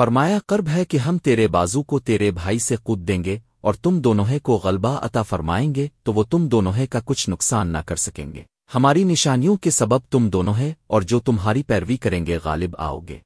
فرمایا، قرب ہے کہ ہم تیرے بازو کو تیرے بھائی سے کود دیں گے اور تم دونوں کو غلبہ عطا فرمائیں گے تو وہ تم دونوں کا کچھ نقصان نہ کر سکیں گے۔ ہماری نشانیوں کے سبب تم دونوں ہے اور جو تمہاری پیروی کریں گے غالب آؤ گے۔